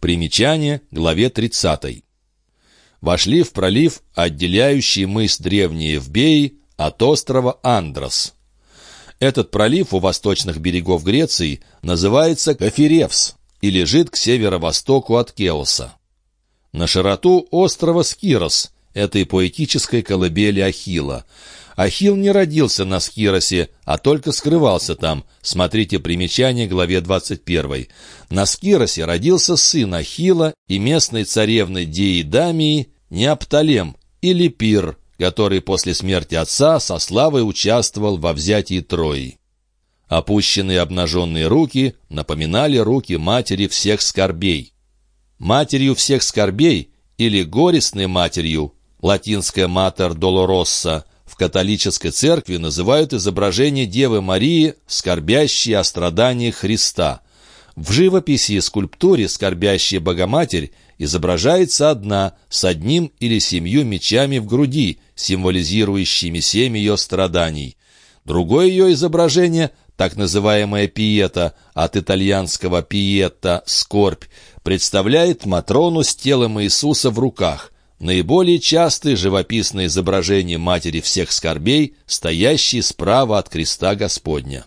Примечание, главе 30. Вошли в пролив, отделяющий мыс Древние Евбеи от острова Андрос. Этот пролив у восточных берегов Греции называется Кафиревс и лежит к северо-востоку от Кеоса. На широту острова Скирос, этой поэтической колыбели Ахилла. Ахилл не родился на Скиросе, а только скрывался там. Смотрите примечание главе 21. На Скиросе родился сын Ахилла и местной царевны Диидамии Неопталем или Пир, который после смерти отца со славой участвовал во взятии Трои. Опущенные обнаженные руки напоминали руки матери всех скорбей. Матерью всех скорбей или горестной матерью, латинская «матер долоросса», католической церкви называют изображение Девы Марии, скорбящей о страданиях Христа. В живописи и скульптуре скорбящая Богоматерь изображается одна, с одним или семью мечами в груди, символизирующими семь ее страданий. Другое ее изображение, так называемая пиета, от итальянского пиетта – скорбь, представляет Матрону с телом Иисуса в руках. Наиболее частые живописные изображения Матери всех скорбей, стоящие справа от креста Господня.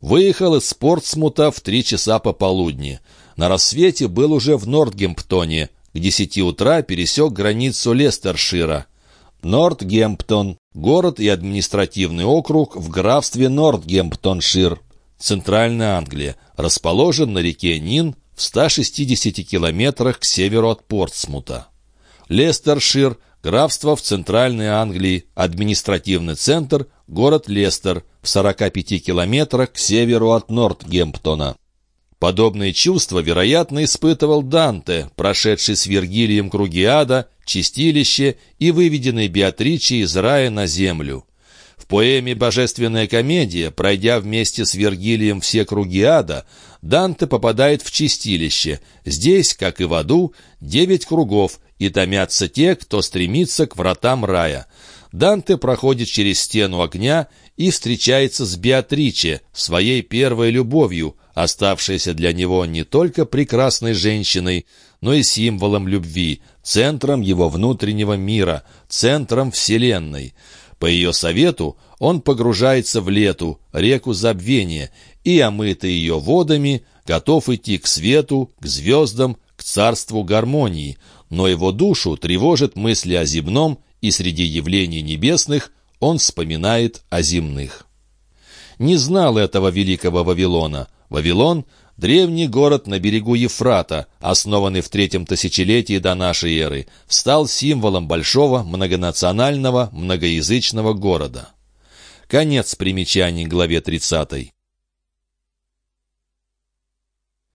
Выехал из Портсмута в три часа пополудни. На рассвете был уже в Нортгемптоне. К десяти утра пересек границу Лестершира. Нортгемптон – город и административный округ в графстве Нортгемптоншир, Центральная Англия, расположен на реке Нин в 160 километрах к северу от Портсмута. Лестершир – графство в Центральной Англии, административный центр – город Лестер в 45 километрах к северу от Нортгемптона. Подобные чувства, вероятно, испытывал Данте, прошедший с Вергилием круги ада, чистилище и выведенный Беатриче из рая на землю. В поэме «Божественная комедия», пройдя вместе с Вергилием все круги ада, Данте попадает в чистилище. Здесь, как и в аду, девять кругов, и томятся те, кто стремится к вратам рая. Данте проходит через стену огня и встречается с Беатриче, своей первой любовью, оставшейся для него не только прекрасной женщиной, но и символом любви, центром его внутреннего мира, центром Вселенной. По ее совету он погружается в лету, реку забвения, и, омытый ее водами, готов идти к свету, к звездам, к царству гармонии, но его душу тревожат мысли о земном, и среди явлений небесных он вспоминает о земных. Не знал этого великого Вавилона. Вавилон — древний город на берегу Ефрата, основанный в третьем тысячелетии до нашей эры, стал символом большого многонационального многоязычного города. Конец примечаний главе 30.